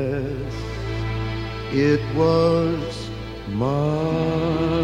yes, it was mine.